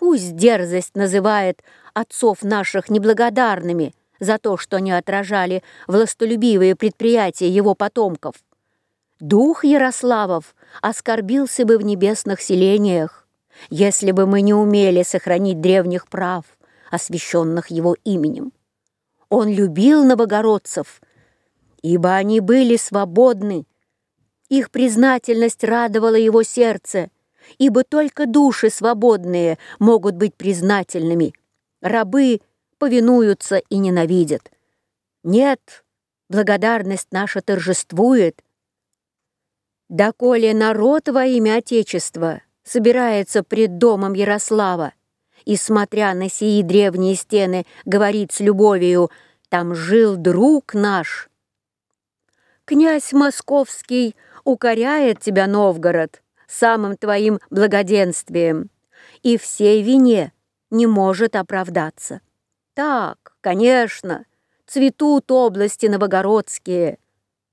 Пусть дерзость называет отцов наших неблагодарными за то, что они отражали властолюбивые предприятия его потомков. Дух Ярославов оскорбился бы в небесных селениях, если бы мы не умели сохранить древних прав, освященных его именем. Он любил новогородцев, ибо они были свободны. Их признательность радовала его сердце, ибо только души свободные могут быть признательными. Рабы повинуются и ненавидят. Нет, благодарность наша торжествует. Доколе народ во имя Отечества собирается пред домом Ярослава и, смотря на сии древние стены, говорит с любовью «Там жил друг наш». Князь Московский укоряет тебя, Новгород, самым твоим благоденствием, и всей вине не может оправдаться. Так, конечно, цветут области новогородские,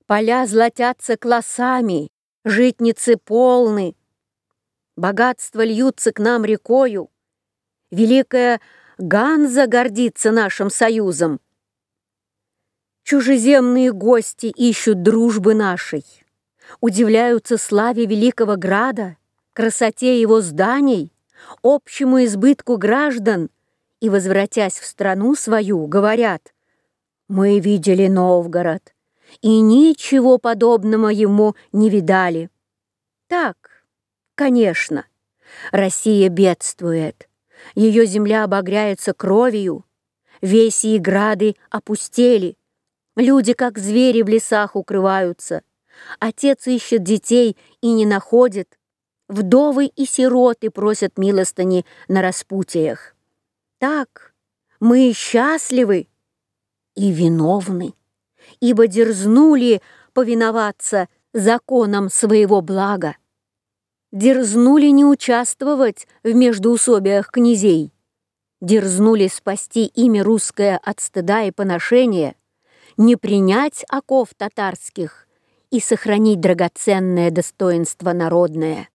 поля златятся классами, житницы полны, богатства льются к нам рекою, великая Ганза гордится нашим союзом. Чужеземные гости ищут дружбы нашей удивляются славе великого града, красоте его зданий, общему избытку граждан и, возвратясь в страну свою, говорят «Мы видели Новгород, и ничего подобного ему не видали». Так, конечно, Россия бедствует, ее земля обогряется кровью, веси и грады опустели, люди, как звери в лесах, укрываются, Отец ищет детей и не находит. Вдовы и сироты просят милостыни на распутиях. Так, мы счастливы и виновны, ибо дерзнули повиноваться законам своего блага. Дерзнули не участвовать в междоусобиях князей, дерзнули спасти имя русское от стыда и поношения, не принять оков татарских, и сохранить драгоценное достоинство народное.